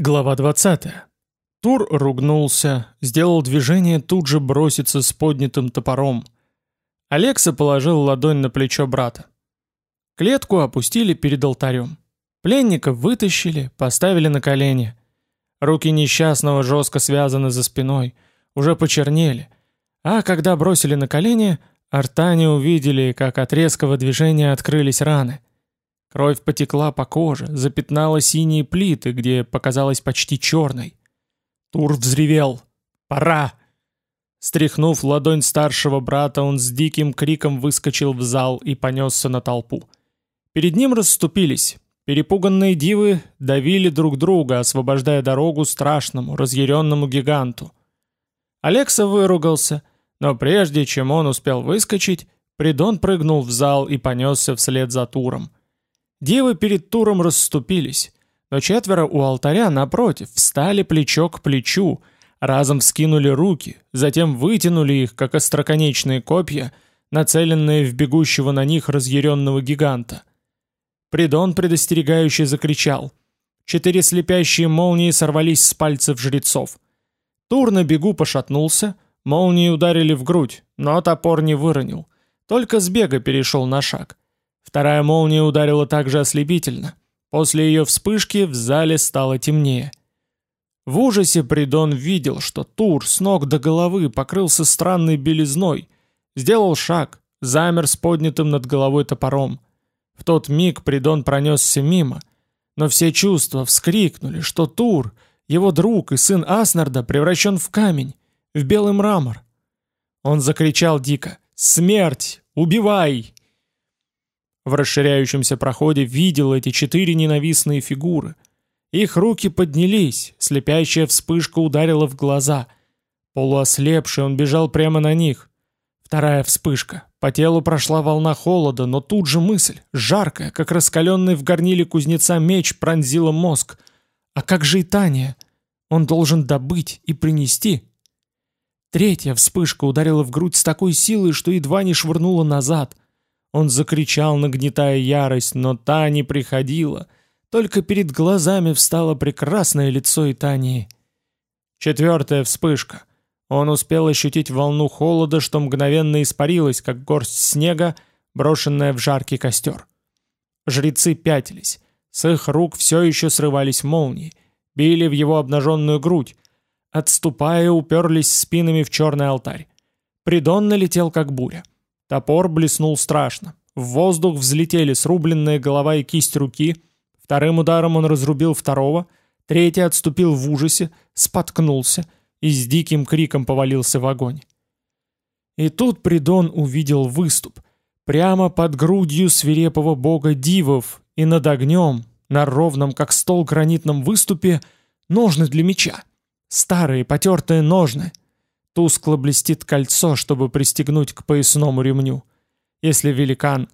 Глава 20. Тур ругнулся, сделал движение тут же броситься с поднятым топором. Алекса положил ладонь на плечо брата. Клетку опустили перед алтарем. Пленника вытащили, поставили на колени. Руки несчастного жестко связаны за спиной, уже почернели. А когда бросили на колени, артане увидели, как от резкого движения открылись раны. Кровь потекла по коже, запятнала синие плиты, где показалась почти черной. Тур взревел. «Пора!» Стряхнув ладонь старшего брата, он с диким криком выскочил в зал и понесся на толпу. Перед ним расступились. Перепуганные дивы давили друг друга, освобождая дорогу страшному, разъяренному гиганту. Алекса выругался, но прежде чем он успел выскочить, Придон прыгнул в зал и понесся вслед за Туром. Дивы перед туром расступились, но четверо у алтаря, напротив, встали плечо к плечу, разом вскинули руки, затем вытянули их, как остроконечные копья, нацеленные в бегущего на них разъяренного гиганта. Придон предостерегающе закричал. Четыре слепящие молнии сорвались с пальцев жрецов. Тур на бегу пошатнулся, молнии ударили в грудь, но топор не выронил, только с бега перешел на шаг. Вторая молния ударила также ослепительно. После ее вспышки в зале стало темнее. В ужасе Придон видел, что Тур с ног до головы покрылся странной белизной, сделал шаг, замер с поднятым над головой топором. В тот миг Придон пронесся мимо, но все чувства вскрикнули, что Тур, его друг и сын Аснарда, превращен в камень, в белый мрамор. Он закричал дико «Смерть! Убивай!» В расширяющемся проходе видел эти четыре ненавистные фигуры. Их руки поднялись, слепящая вспышка ударила в глаза. Полуослепший он бежал прямо на них. Вторая вспышка. По телу прошла волна холода, но тут же мысль, жаркая, как раскаленный в горниле кузнеца меч, пронзила мозг. А как же и Таня? Он должен добыть и принести. Третья вспышка ударила в грудь с такой силой, что едва не швырнула назад — он закричал, нагнетая ярость, но та не приходила. Только перед глазами встало прекрасное лицо Итании. Четвертая вспышка. Он успел ощутить волну холода, что мгновенно испарилась, как горсть снега, брошенная в жаркий костер. Жрецы пятились. С их рук все еще срывались молнии. Били в его обнаженную грудь. Отступая, уперлись спинами в черный алтарь. Придон налетел, как буря. Топор блеснул страшно. В воздух взлетели срубленная голова и кисть руки. Вторым ударом он разрубил второго. Третий отступил в ужасе, споткнулся и с диким криком повалился в огонь. И тут Придон увидел выступ. Прямо под грудью свирепого бога дивов и над огнем, на ровном, как стол гранитном выступе, ножны для меча. Старые потертые ножны — Тускло блестит кольцо, чтобы пристегнуть к поясному ремню. Если великан.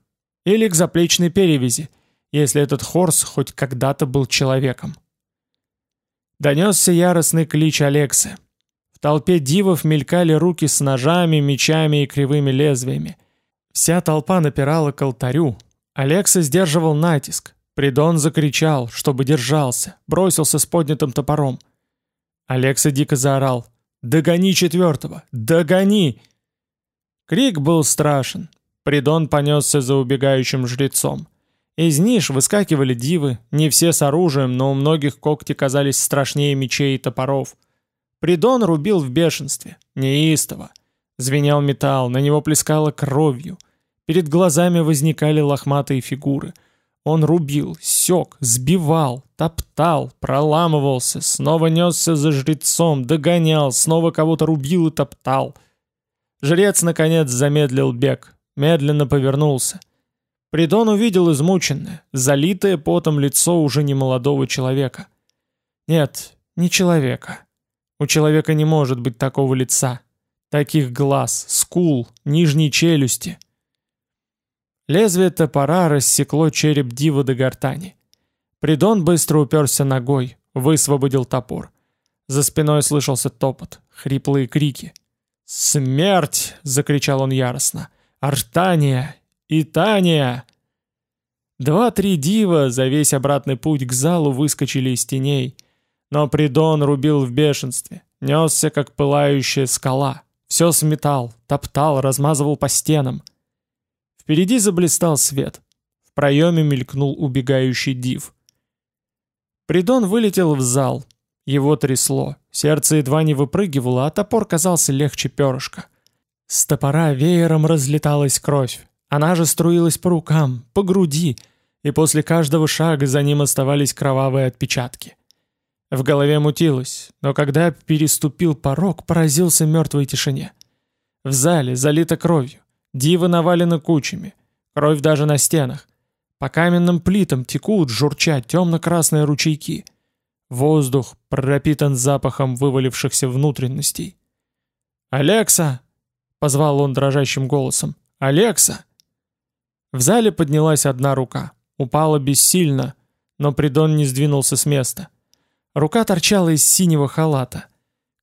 Или к заплечной перевязи, если этот Хорс хоть когда-то был человеком. Донесся яростный клич Алексы. В толпе дивов мелькали руки с ножами, мечами и кривыми лезвиями. Вся толпа напирала к алтарю. Алекса сдерживал натиск. Придон закричал, чтобы держался, бросился с поднятым топором. Алекса дико заорал. «Догони четвертого! Догони!» Крик был страшен. Придон понесся за убегающим жрецом. Из ниш выскакивали дивы, не все с оружием, но у многих когти казались страшнее мечей и топоров. Придон рубил в бешенстве, неистово. Звенел металл, на него плескало кровью. Перед глазами возникали лохматые фигуры — он рубил, сёк, сбивал, топтал, проламывался, снова несся за жрецом, догонял, снова кого-то рубил и топтал. Жрец, наконец, замедлил бег, медленно повернулся. Придон увидел измученное, залитое потом лицо уже не молодого человека. Нет, не человека. У человека не может быть такого лица, таких глаз, скул, нижней челюсти — Лезвие топора рассекло череп дива до гортани. Придон быстро уперся ногой, высвободил топор. За спиной слышался топот, хриплые крики. «Смерть!» — закричал он яростно. «Артания! Итания!» Два-три дива за весь обратный путь к залу выскочили из теней. Но Придон рубил в бешенстве, несся, как пылающая скала. Все сметал, топтал, размазывал по стенам. Впереди заблистал свет. В проеме мелькнул убегающий див. Придон вылетел в зал. Его трясло. Сердце едва не выпрыгивало, а топор казался легче перышка. С топора веером разлеталась кровь. Она же струилась по рукам, по груди, и после каждого шага за ним оставались кровавые отпечатки. В голове мутилось, но когда переступил порог, поразился мертвой тишине. В зале залито кровью, дивы навалены кучами, кровь даже на стенах. По каменным плитам текут, журчат темно-красные ручейки. Воздух пропитан запахом вывалившихся внутренностей. «Алекса!» — позвал он дрожащим голосом. «Алекса!» В зале поднялась одна рука. Упала бессильно, но Придон не сдвинулся с места. Рука торчала из синего халата.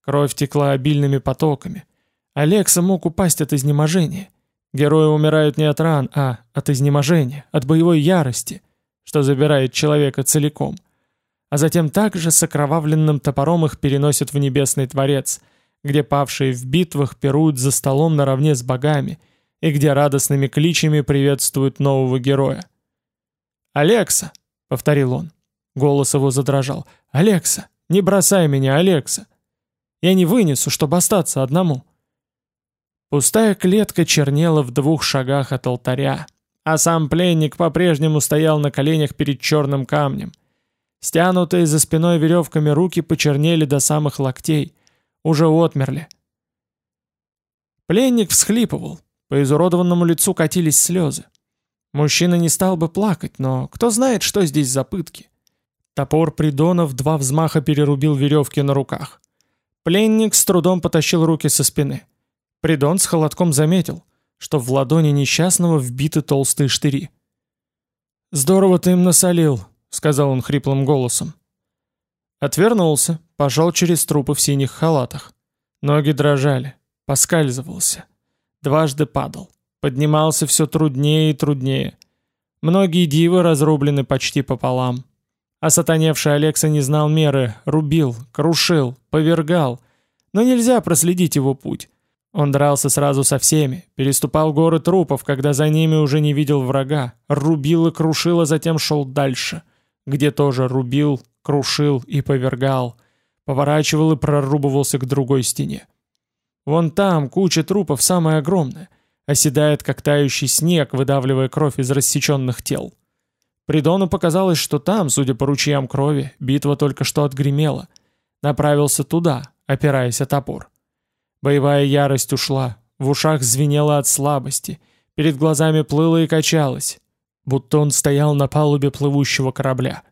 Кровь текла обильными потоками. Алекса мог упасть от изнеможения. Герои умирают не от ран, а от изнеможения, от боевой ярости, что забирает человека целиком. А затем также с окровавленным топором их переносят в небесный дворец, где павшие в битвах пируют за столом наравне с богами, и где радостными кличами приветствуют нового героя. «Алекса!» — повторил он. Голос его задрожал. «Алекса! Не бросай меня, Алекса! Я не вынесу, чтобы остаться одному!» Пустая клетка чернела в двух шагах от алтаря, а сам пленник по-прежнему стоял на коленях перед черным камнем. Стянутые за спиной веревками руки почернели до самых локтей, уже отмерли. Пленник всхлипывал, по изуродованному лицу катились слезы. Мужчина не стал бы плакать, но кто знает, что здесь за пытки. Топор Придонов два взмаха перерубил веревки на руках. Пленник с трудом потащил руки со спины. Придон с холодком заметил, что в ладони несчастного вбиты толстые штыри. «Здорово ты им насолил», — сказал он хриплым голосом. Отвернулся, пошел через трупы в синих халатах. Ноги дрожали, поскальзывался. Дважды падал. Поднимался все труднее и труднее. Многие дивы разрублены почти пополам. А сатаневший Алекса не знал меры, рубил, крушил, повергал. Но нельзя проследить его путь. Он дрался сразу со всеми, переступал горы трупов, когда за ними уже не видел врага, рубил и крушил, а затем шел дальше, где тоже рубил, крушил и повергал, поворачивал и прорубывался к другой стене. Вон там куча трупов самая огромная, оседает как тающий снег, выдавливая кровь из рассеченных тел. Придону показалось, что там, судя по ручьям крови, битва только что отгремела. Направился туда, опираясь о топор. Боевая ярость ушла, в ушах звенело от слабости, перед глазами плыло и качалось, будто он стоял на палубе плывущего корабля.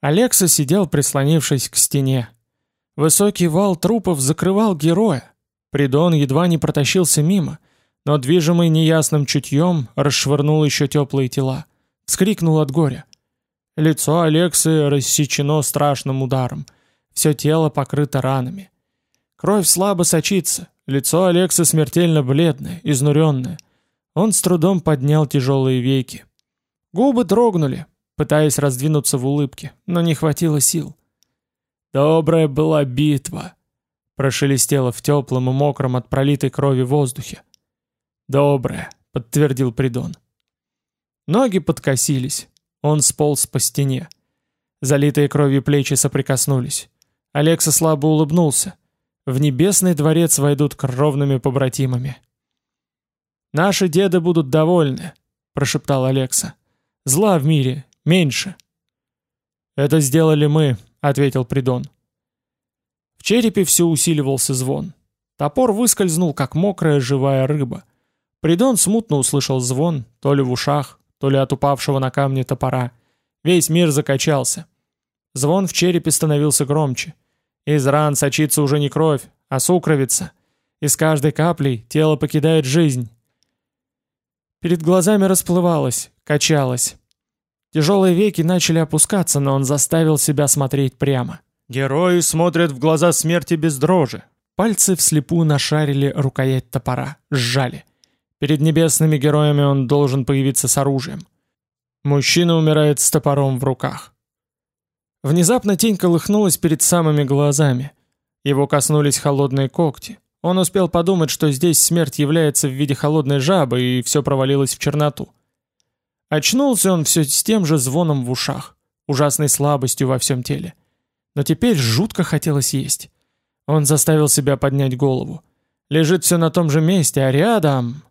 Алекса сидел, прислонившись к стене. Высокий вал трупов закрывал героя. Придон едва не протащился мимо, но, движимый неясным чутьем, расшвырнул еще теплые тела. Вскрикнул от горя. Лицо Алексы рассечено страшным ударом. Все тело покрыто ранами. Кровь слабо сочится. Лицо Алексы смертельно бледное, изнуренное. Он с трудом поднял тяжелые веки. Губы дрогнули, пытаясь раздвинуться в улыбке, но не хватило сил. «Добрая была битва», — прошелестело в теплом и мокром от пролитой крови воздухе. «Добрая», — подтвердил Придон. Ноги подкосились. Он сполз по стене. Залитые кровью плечи соприкоснулись. Алекса слабо улыбнулся. В небесный дворец войдут кровными побратимами. «Наши деды будут довольны», — прошептал Алекса. «Зла в мире меньше». «Это сделали мы», — ответил Придон. В черепе все усиливался звон. Топор выскользнул, как мокрая живая рыба. Придон смутно услышал звон, то ли в ушах, то ли от упавшего на камни топора. Весь мир закачался. Звон в черепе становился громче. Из ран сочится уже не кровь, а сукровица. И с каждой каплей тело покидает жизнь. Перед глазами расплывалось, качалось. Тяжелые веки начали опускаться, но он заставил себя смотреть прямо. Герои смотрят в глаза смерти без дрожи. Пальцы вслепую нашарили рукоять топора, сжали. Перед небесными героями он должен появиться с оружием. Мужчина умирает с топором в руках. Внезапно тень колыхнулась перед самыми глазами. Его коснулись холодные когти. Он успел подумать, что здесь смерть является в виде холодной жабы, и все провалилось в черноту. Очнулся он все с тем же звоном в ушах, ужасной слабостью во всем теле. Но теперь жутко хотелось есть. Он заставил себя поднять голову. Лежит все на том же месте, а рядом...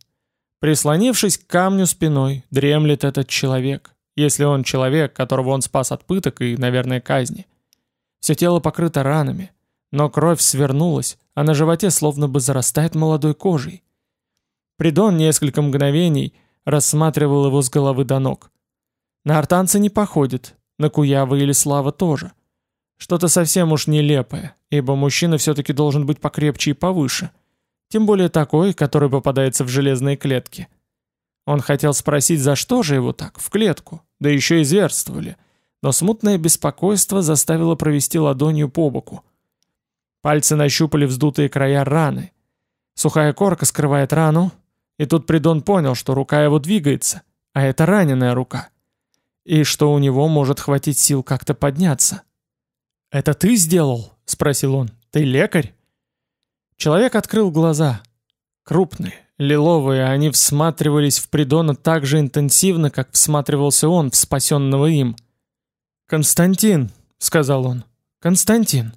Прислонившись к камню спиной, дремлет этот человек, если он человек, которого он спас от пыток и, наверное, казни. Все тело покрыто ранами, но кровь свернулась, а на животе словно бы зарастает молодой кожей. Придон несколько мгновений рассматривал его с головы до ног. На артанца не походит, на Куявы или Слава тоже. Что-то совсем уж нелепое, ибо мужчина все-таки должен быть покрепче и повыше. Тем более такой, который попадается в железные клетки. Он хотел спросить, за что же его так, в клетку, да еще и зверствовали. Но смутное беспокойство заставило провести ладонью по боку. Пальцы нащупали вздутые края раны. Сухая корка скрывает рану, и тут Придон понял, что рука его двигается, а это раненая рука. И что у него может хватить сил как-то подняться. «Это ты сделал?» — спросил он. «Ты лекарь?» Человек открыл глаза. Крупные, лиловые, они всматривались в Придона так же интенсивно, как всматривался он в спасенного им. «Константин», — сказал он, — «Константин».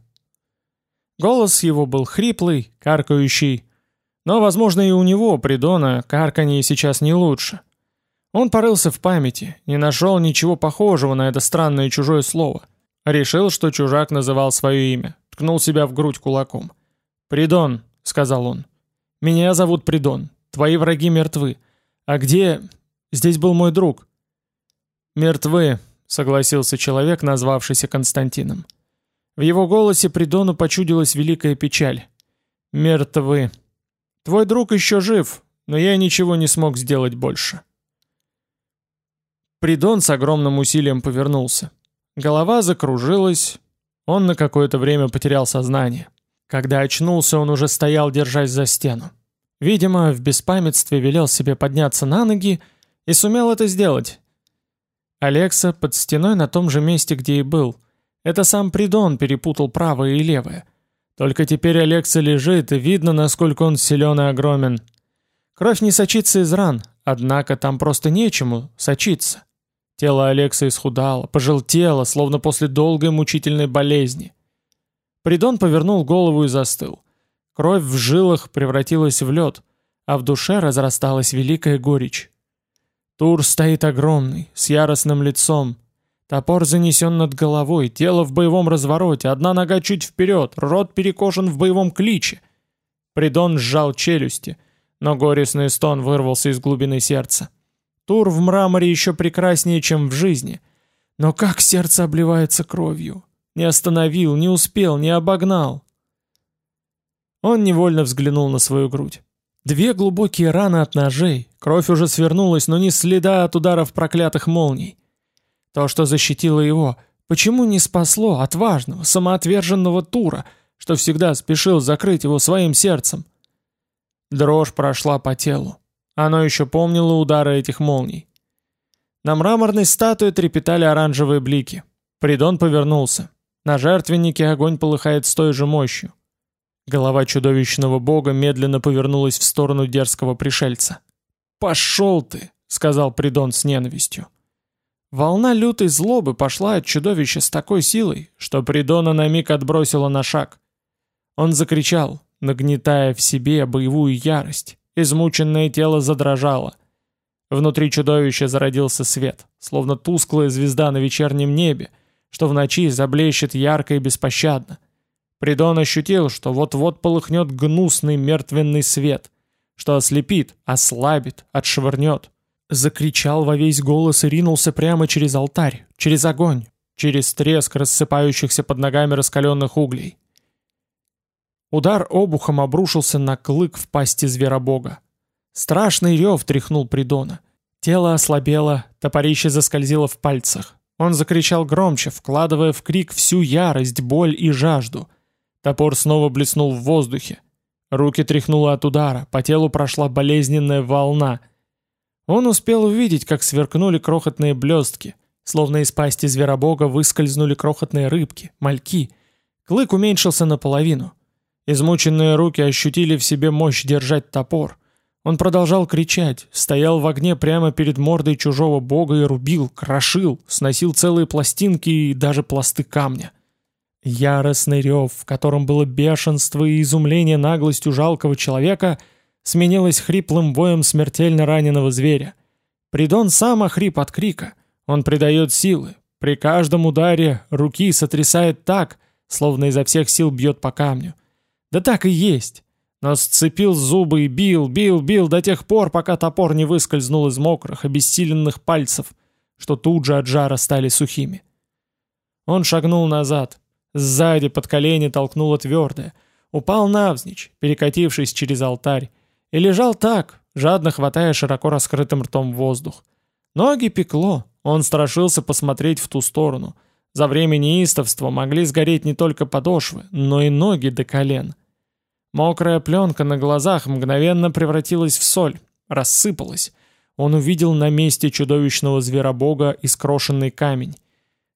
Голос его был хриплый, каркающий, но, возможно, и у него, Придона, карканье сейчас не лучше. Он порылся в памяти, не нашел ничего похожего на это странное чужое слово — Решил, что чужак называл свое имя. Ткнул себя в грудь кулаком. «Придон», — сказал он. «Меня зовут Придон. Твои враги мертвы. А где... Здесь был мой друг». «Мертвы», — согласился человек, назвавшийся Константином. В его голосе Придону почудилась великая печаль. «Мертвы. Твой друг еще жив, но я ничего не смог сделать больше». Придон с огромным усилием повернулся. Голова закружилась, он на какое-то время потерял сознание. Когда очнулся, он уже стоял, держась за стену. Видимо, в беспамятстве велел себе подняться на ноги и сумел это сделать. Алекса под стеной на том же месте, где и был. Это сам Придон перепутал правое и левое. Только теперь Алекса лежит, и видно, насколько он силен и огромен. Кровь не сочится из ран, однако там просто нечему сочиться. Тело Алекса исхудало, пожелтело, словно после долгой мучительной болезни. Придон повернул голову и застыл. Кровь в жилах превратилась в лед, а в душе разрасталась великая горечь. Тур стоит огромный, с яростным лицом. Топор занесен над головой, тело в боевом развороте, одна нога чуть вперед, рот перекошен в боевом кличе. Придон сжал челюсти, но горестный стон вырвался из глубины сердца. Тур в мраморе еще прекраснее, чем в жизни. Но как сердце обливается кровью. Не остановил, не успел, не обогнал. Он невольно взглянул на свою грудь. Две глубокие раны от ножей, кровь уже свернулась, но не следа от ударов проклятых молний. То, что защитило его, почему не спасло отважного, самоотверженного Тура, что всегда спешил закрыть его своим сердцем? Дрожь прошла по телу. Оно еще помнило удары этих молний. На мраморной статуе трепетали оранжевые блики. Придон повернулся. На жертвеннике огонь полыхает с той же мощью. Голова чудовищного бога медленно повернулась в сторону дерзкого пришельца. «Пошел ты!» — сказал Придон с ненавистью. Волна лютой злобы пошла от чудовища с такой силой, что Придона на миг отбросила на шаг. Он закричал, нагнетая в себе боевую ярость. Измученное тело задрожало. Внутри чудовища зародился свет, словно тусклая звезда на вечернем небе, что в ночи заблещет ярко и беспощадно. Придон ощутил, что вот-вот полыхнет гнусный мертвенный свет, что ослепит, ослабит, отшвырнет. Закричал во весь голос и ринулся прямо через алтарь, через огонь, через треск рассыпающихся под ногами раскаленных углей. Удар обухом обрушился на клык в пасти зверобога. Страшный рев тряхнул Придона. Тело ослабело, топорище заскользило в пальцах. Он закричал громче, вкладывая в крик всю ярость, боль и жажду. Топор снова блеснул в воздухе. Руки тряхнуло от удара, по телу прошла болезненная волна. Он успел увидеть, как сверкнули крохотные блестки. Словно из пасти зверобога выскользнули крохотные рыбки, мальки. Клык уменьшился наполовину. Измученные руки ощутили в себе мощь держать топор. Он продолжал кричать, стоял в огне прямо перед мордой чужого бога и рубил, крошил, сносил целые пластинки и даже пласты камня. Яростный рев, в котором было бешенство и изумление наглостью жалкого человека, сменилось хриплым воем смертельно раненого зверя. Придон сам охрип от крика. Он придает силы. При каждом ударе руки сотрясает так, словно изо всех сил бьет по камню. Да так и есть. Но сцепил зубы и бил, бил, бил до тех пор, пока топор не выскользнул из мокрых, обессиленных пальцев, что тут же от жара стали сухими. Он шагнул назад. Сзади под колени толкнуло твердое. Упал навзничь, перекатившись через алтарь. И лежал так, жадно хватая широко раскрытым ртом воздух. Ноги пекло, он страшился посмотреть в ту сторону. За время неистовства могли сгореть не только подошвы, но и ноги до колен. Мокрая пленка на глазах мгновенно превратилась в соль, рассыпалась. Он увидел на месте чудовищного зверобога искрошенный камень.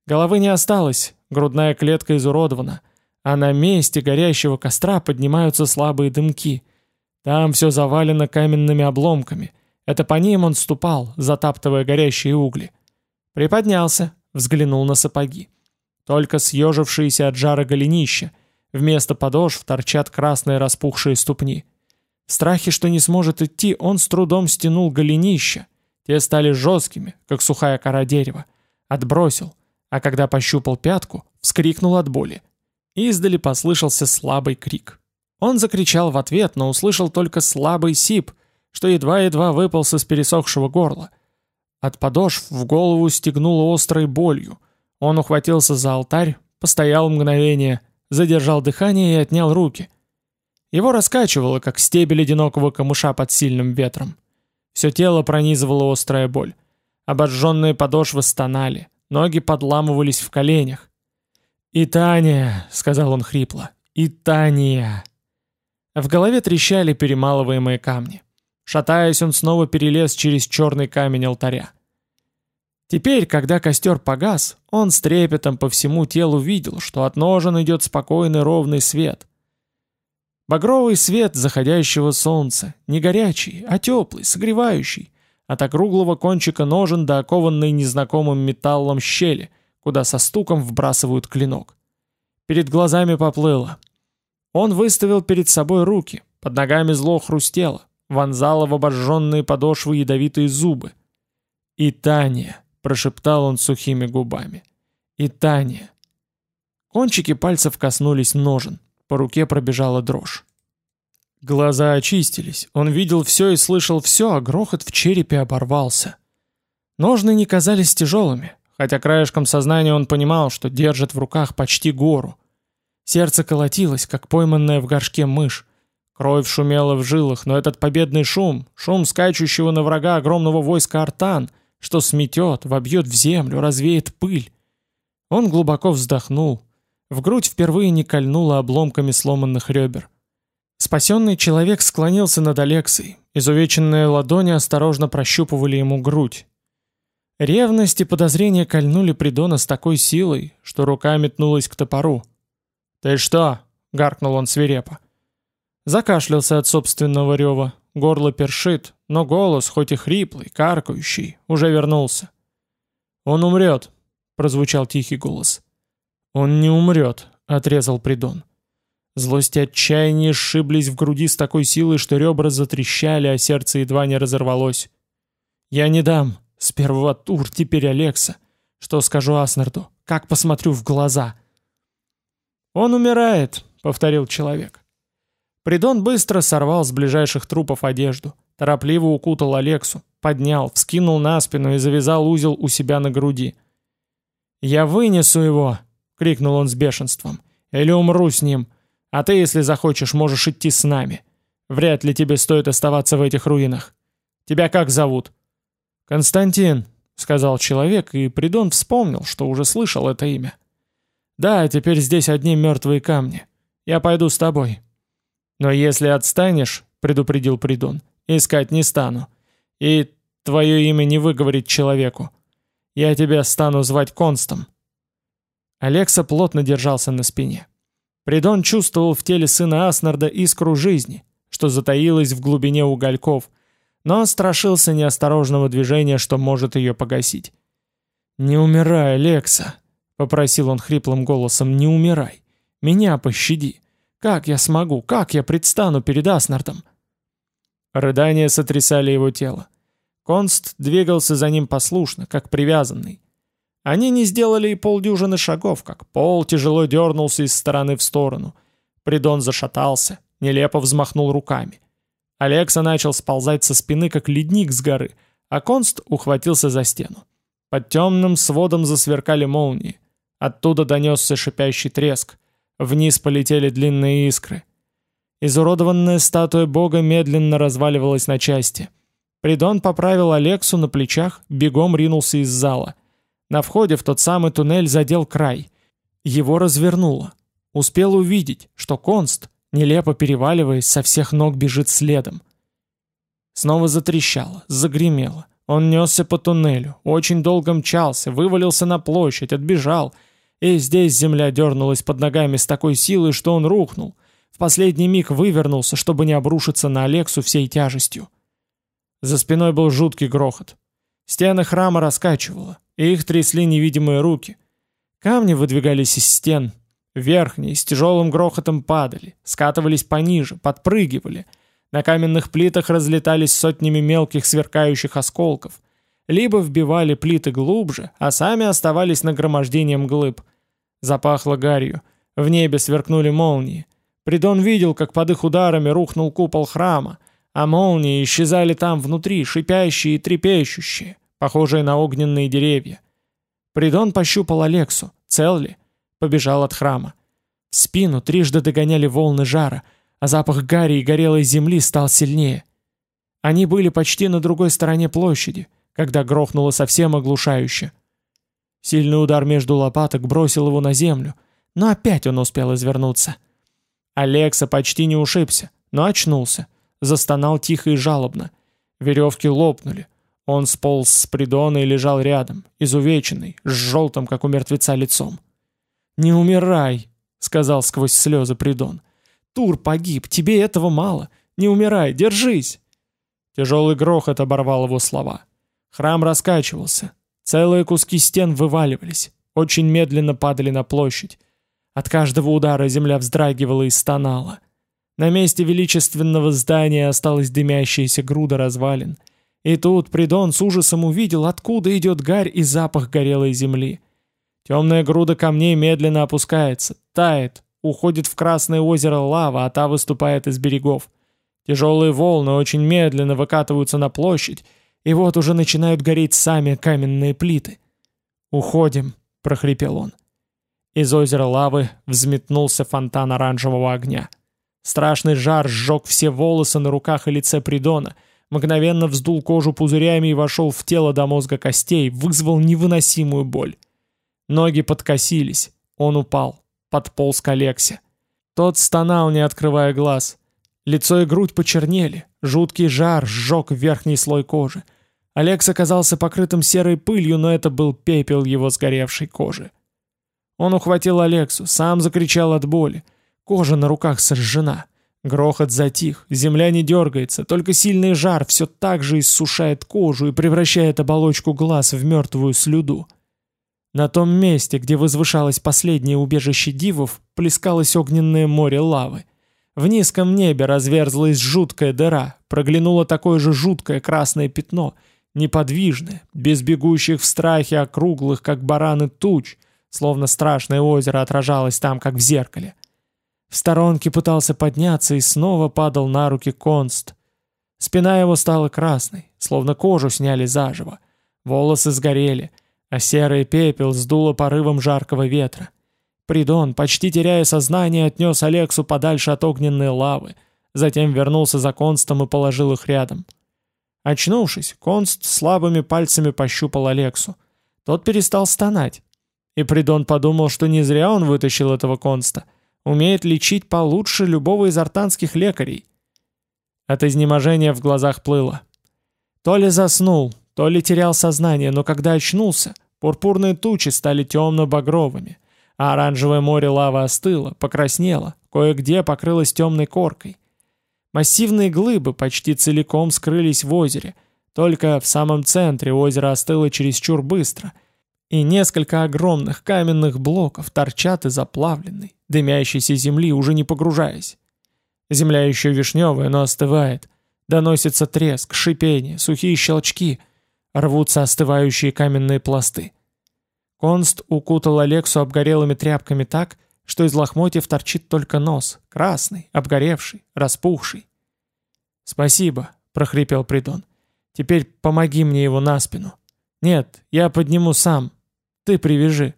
Головы не осталось, грудная клетка изуродована, а на месте горящего костра поднимаются слабые дымки. Там все завалено каменными обломками. Это по ним он ступал, затаптывая горящие угли. Приподнялся, взглянул на сапоги. Только съежившиеся от жара голенища, вместо подошв торчат красные распухшие ступни. В страхе, что не сможет идти, он с трудом стянул голенища. Те стали жесткими, как сухая кора дерева. Отбросил, а когда пощупал пятку, вскрикнул от боли. Издали послышался слабый крик. Он закричал в ответ, но услышал только слабый сип, что едва-едва выполз из пересохшего горла — от подошв в голову стегнуло острой болью. Он ухватился за алтарь, постоял мгновение, задержал дыхание и отнял руки. Его раскачивало, как стебель одинокого камыша под сильным ветром. Все тело пронизывало острая боль. Обожженные подошвы стонали, ноги подламывались в коленях. «Итания», — сказал он хрипло, — «Итания». В голове трещали перемалываемые камни. Шатаясь, он снова перелез через черный камень алтаря. Теперь, когда костер погас, он с трепетом по всему телу видел, что от ножен идет спокойный ровный свет. Багровый свет заходящего солнца, не горячий, а теплый, согревающий, от округлого кончика ножен до окованной незнакомым металлом щели, куда со стуком вбрасывают клинок. Перед глазами поплыло. Он выставил перед собой руки, под ногами зло хрустело, вонзала в обожженные подошвы ядовитые зубы. «И Таня!» — прошептал он сухими губами. «И Таня!» Кончики пальцев коснулись ножен, по руке пробежала дрожь. Глаза очистились, он видел все и слышал все, а грохот в черепе оборвался. Ножны не казались тяжелыми, хотя краешком сознания он понимал, что держит в руках почти гору. Сердце колотилось, как пойманная в горшке мышь. Кровь шумела в жилах, но этот победный шум, шум скачущего на врага огромного войска артан, что сметет, вобьет в землю, развеет пыль. Он глубоко вздохнул. В грудь впервые не кольнуло обломками сломанных ребер. Спасенный человек склонился над Алексой. Изувеченные ладони осторожно прощупывали ему грудь. Ревность и подозрение кольнули Придона с такой силой, что рука метнулась к топору. «Ты что?» — гаркнул он свирепо. Закашлялся от собственного рева. Горло першит, но голос, хоть и хриплый, каркающий, уже вернулся. «Он умрет», — прозвучал тихий голос. «Он не умрет», — отрезал Придон. Злость и отчаяние сшиблись в груди с такой силой, что ребра затрещали, а сердце едва не разорвалось. «Я не дам. Сперва Тур, теперь Алекса. Что скажу Аснарду? Как посмотрю в глаза?» «Он умирает», — повторил человек. Придон быстро сорвал с ближайших трупов одежду, торопливо укутал Алексу, поднял, вскинул на спину и завязал узел у себя на груди. «Я вынесу его!» — крикнул он с бешенством. «Или умру с ним. А ты, если захочешь, можешь идти с нами. Вряд ли тебе стоит оставаться в этих руинах. Тебя как зовут?» «Константин», — сказал человек, и Придон вспомнил, что уже слышал это имя. «Да, теперь здесь одни мертвые камни. Я пойду с тобой. «Но если отстанешь, — предупредил Придон, — искать не стану. И твое имя не выговорить человеку. Я тебя стану звать Констом». Алекса плотно держался на спине. Придон чувствовал в теле сына Аснарда искру жизни, что затаилась в глубине угольков, но страшился неосторожного движения, что может ее погасить. «Не умирай, Алекса!» — попросил он хриплым голосом, «не умирай! Меня пощади! Как я смогу? Как я предстану перед Аснардом?» Рыдания сотрясали его тело. Конст двигался за ним послушно, как привязанный. Они не сделали и полдюжины шагов, как пол тяжело дернулся из стороны в сторону. Придон зашатался, нелепо взмахнул руками. Алекса начал сползать со спины, как ледник с горы, а Конст ухватился за стену. Под темным сводом засверкали молнии. Оттуда донесся шипящий треск. Вниз полетели длинные искры. Изуродованная статуя бога медленно разваливалась на части. Придон поправил Алексу на плечах, бегом ринулся из зала. На входе в тот самый туннель задел край. Его развернуло. Успел увидеть, что Конст, нелепо переваливаясь, со всех ног бежит следом. Снова затрещало, загремело. Он несся по туннелю, очень долго мчался, вывалился на площадь, отбежал — и здесь земля дернулась под ногами с такой силой, что он рухнул. В последний миг вывернулся, чтобы не обрушиться на Алексу всей тяжестью. За спиной был жуткий грохот. Стены храма раскачивало, и их трясли невидимые руки. Камни выдвигались из стен. Верхние с тяжелым грохотом падали, скатывались пониже, подпрыгивали. На каменных плитах разлетались сотнями мелких сверкающих осколков. Либо вбивали плиты глубже, а сами оставались нагромождением глыб – Запахло гарью. В небе сверкнули молнии. Придон видел, как под их ударами рухнул купол храма, а молнии исчезали там внутри, шипящие и трепещущие, похожие на огненные деревья. Придон пощупал Алексу, цел ли, побежал от храма. В спину трижды догоняли волны жара, а запах гари и горелой земли стал сильнее. Они были почти на другой стороне площади, когда грохнуло совсем оглушающе. Сильный удар между лопаток бросил его на землю, но опять он успел извернуться. Алекса почти не ушибся, но очнулся, застонал тихо и жалобно. Веревки лопнули. Он сполз с придона и лежал рядом, изувеченный, с желтым, как у мертвеца, лицом. «Не умирай», — сказал сквозь слезы придон. «Тур погиб, тебе этого мало. Не умирай, держись!» Тяжелый грохот оборвал его слова. Храм раскачивался, Целые куски стен вываливались, очень медленно падали на площадь. От каждого удара земля вздрагивала и стонала. На месте величественного здания осталась дымящаяся груда развалин. И тут Придон с ужасом увидел, откуда идет гарь и запах горелой земли. Темная груда камней медленно опускается, тает, уходит в Красное озеро лава, а та выступает из берегов. Тяжелые волны очень медленно выкатываются на площадь, и вот уже начинают гореть сами каменные плиты. «Уходим», — прохрипел он. Из озера лавы взметнулся фонтан оранжевого огня. Страшный жар сжег все волосы на руках и лице Придона, мгновенно вздул кожу пузырями и вошел в тело до мозга костей, вызвал невыносимую боль. Ноги подкосились, он упал, подполз к Алексе. Тот стонал, не открывая глаз. Лицо и грудь почернели, жуткий жар сжег верхний слой кожи. Алекс оказался покрытым серой пылью, но это был пепел его сгоревшей кожи. Он ухватил Алексу, сам закричал от боли. Кожа на руках сожжена. Грохот затих, земля не дергается, только сильный жар все так же иссушает кожу и превращает оболочку глаз в мертвую слюду. На том месте, где возвышалось последнее убежище дивов, плескалось огненное море лавы. В низком небе разверзлась жуткая дыра, проглянуло такое же жуткое красное пятно, неподвижное, без бегущих в страхе округлых, как бараны, туч, словно страшное озеро отражалось там, как в зеркале. В сторонке пытался подняться и снова падал на руки Конст. Спина его стала красной, словно кожу сняли заживо. Волосы сгорели, а серый пепел сдуло порывом жаркого ветра. Придон, почти теряя сознание, отнес Алексу подальше от огненной лавы, затем вернулся за Констом и положил их рядом. Очнувшись, Конст слабыми пальцами пощупал Алексу. Тот перестал стонать. И Придон подумал, что не зря он вытащил этого Конста. Умеет лечить получше любого из артанских лекарей. От изнеможения в глазах плыло. То ли заснул, то ли терял сознание, но когда очнулся, Пурпурные тучи стали темно-багровыми, а оранжевое море лавы остыло, покраснело, кое-где покрылось темной коркой. Массивные глыбы почти целиком скрылись в озере, только в самом центре озеро остыло чересчур быстро, и несколько огромных каменных блоков торчат из оплавленной, дымящейся земли, уже не погружаясь. Земля еще вишневая, но остывает. Доносится треск, шипение, сухие щелчки. Рвутся остывающие каменные пласты. Конст укутал Алексу обгорелыми тряпками так, что из лохмотьев торчит только нос, красный, обгоревший, распухший. «Спасибо», — прохрипел Придон. «Теперь помоги мне его на спину». «Нет, я подниму сам. Ты привяжи».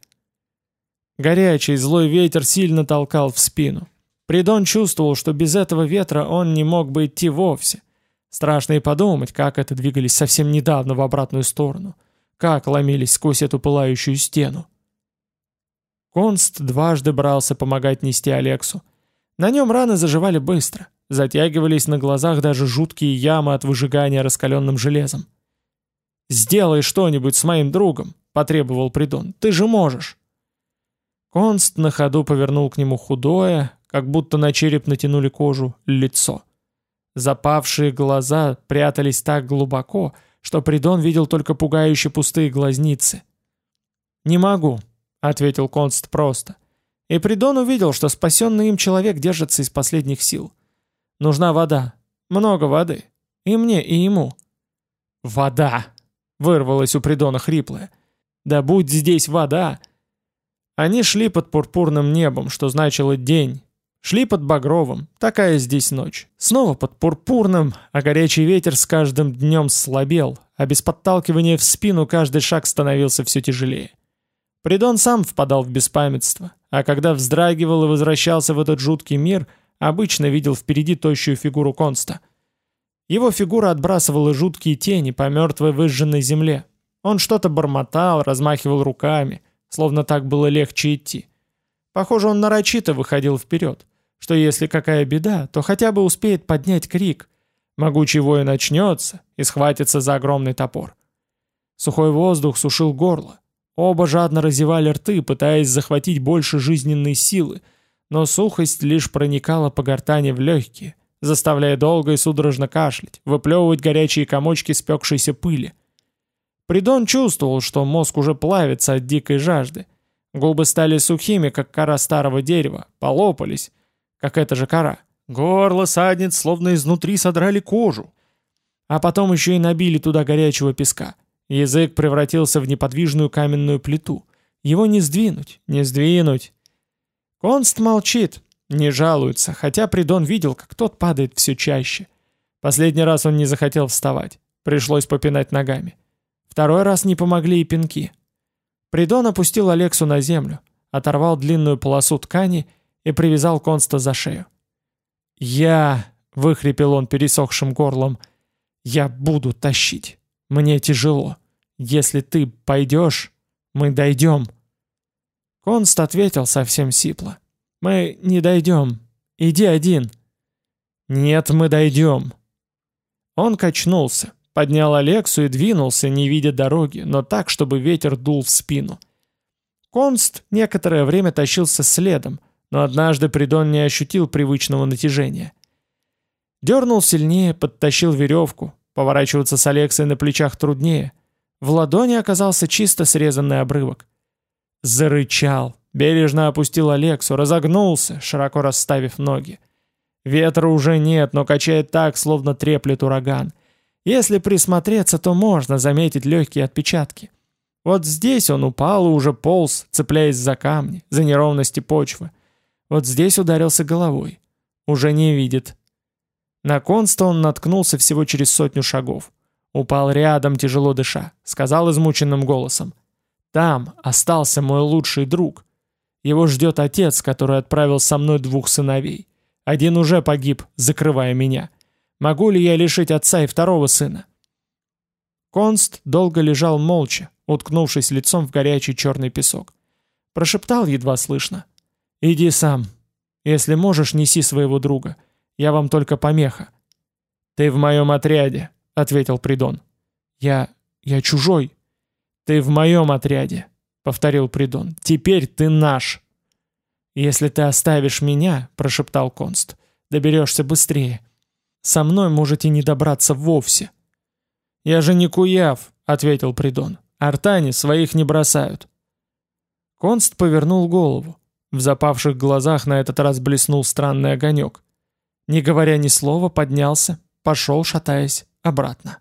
Горячий, злой ветер сильно толкал в спину. Придон чувствовал, что без этого ветра он не мог бы идти вовсе. Страшно и подумать, как это двигались совсем недавно в обратную сторону. Как ломились сквозь эту пылающую стену. Конст дважды брался помогать нести Алексу. На нем раны заживали быстро. Затягивались на глазах даже жуткие ямы от выжигания раскаленным железом. «Сделай что-нибудь с моим другом», — потребовал Придон. «Ты же можешь». Конст на ходу повернул к нему худое, как будто на череп натянули кожу, лицо. Запавшие глаза прятались так глубоко, что Придон видел только пугающе пустые глазницы. «Не могу», — ответил Конст просто. И Придон увидел, что спасенный им человек держится из последних сил. «Нужна вода. Много воды. И мне, и ему». «Вода!» — вырвалась у Придона хриплая. «Да будь здесь вода!» Они шли под пурпурным небом, что значило день, Шли под багровым, такая здесь ночь. Снова под пурпурным, а горячий ветер с каждым днем слабел, а без подталкивания в спину каждый шаг становился все тяжелее. Придон сам впадал в беспамятство, а когда вздрагивал и возвращался в этот жуткий мир, обычно видел впереди тощую фигуру Конста. Его фигура отбрасывала жуткие тени по мертвой выжженной земле. Он что-то бормотал, размахивал руками, словно так было легче идти. Похоже, он нарочито выходил вперед что если какая беда, то хотя бы успеет поднять крик. Могучий воин начнется и схватится за огромный топор. Сухой воздух сушил горло. Оба жадно разевали рты, пытаясь захватить больше жизненной силы, но сухость лишь проникала по гортани в легкие, заставляя долго и судорожно кашлять, выплевывать горячие комочки спекшейся пыли. Придон чувствовал, что мозг уже плавится от дикой жажды. Губы стали сухими, как кора старого дерева, полопались, как эта же кора. Горло садниц словно изнутри содрали кожу. А потом еще и набили туда горячего песка. Язык превратился в неподвижную каменную плиту. Его не сдвинуть, не сдвинуть. Конст молчит, не жалуется, хотя Придон видел, как тот падает все чаще. Последний раз он не захотел вставать. Пришлось попинать ногами. Второй раз не помогли и пинки. Придон опустил Алексу на землю, оторвал длинную полосу ткани и привязал Конста за шею. «Я...» — выхрипел он пересохшим горлом. «Я буду тащить. Мне тяжело. Если ты пойдешь, мы дойдем». Конст ответил совсем сипло. «Мы не дойдем. Иди один». «Нет, мы дойдем». Он качнулся, поднял Алексу и двинулся, не видя дороги, но так, чтобы ветер дул в спину. Конст некоторое время тащился следом, но однажды Придон не ощутил привычного натяжения. Дернул сильнее, подтащил веревку, поворачиваться с Алексой на плечах труднее. В ладони оказался чисто срезанный обрывок. Зарычал, бережно опустил Алексу, разогнулся, широко расставив ноги. Ветра уже нет, но качает так, словно треплет ураган. Если присмотреться, то можно заметить легкие отпечатки. Вот здесь он упал и уже полз, цепляясь за камни, за неровности почвы. Вот здесь ударился головой. Уже не видит. На Конста он наткнулся всего через сотню шагов. Упал рядом, тяжело дыша. Сказал измученным голосом. «Там остался мой лучший друг. Его ждет отец, который отправил со мной двух сыновей. Один уже погиб, закрывая меня. Могу ли я лишить отца и второго сына?» Конст долго лежал молча, уткнувшись лицом в горячий черный песок. Прошептал едва слышно. «Иди сам. Если можешь, неси своего друга. Я вам только помеха». «Ты в моем отряде», — ответил Придон. «Я... я чужой». «Ты в моем отряде», — повторил Придон. «Теперь ты наш». «Если ты оставишь меня», — прошептал Конст, — «доберешься быстрее. Со мной можете не добраться вовсе». «Я же не Куяв», — ответил Придон. «Артане своих не бросают». Конст повернул голову. В запавших глазах на этот раз блеснул странный огонек. Не говоря ни слова, поднялся, пошел, шатаясь, обратно.